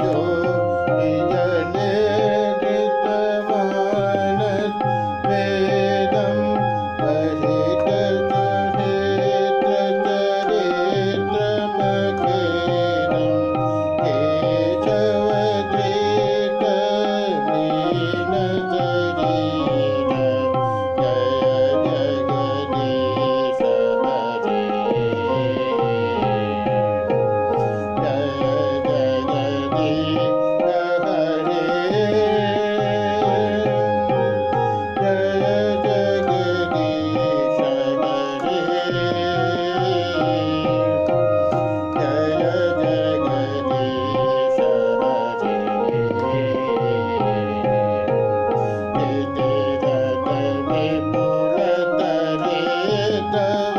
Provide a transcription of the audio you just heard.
जो जन love.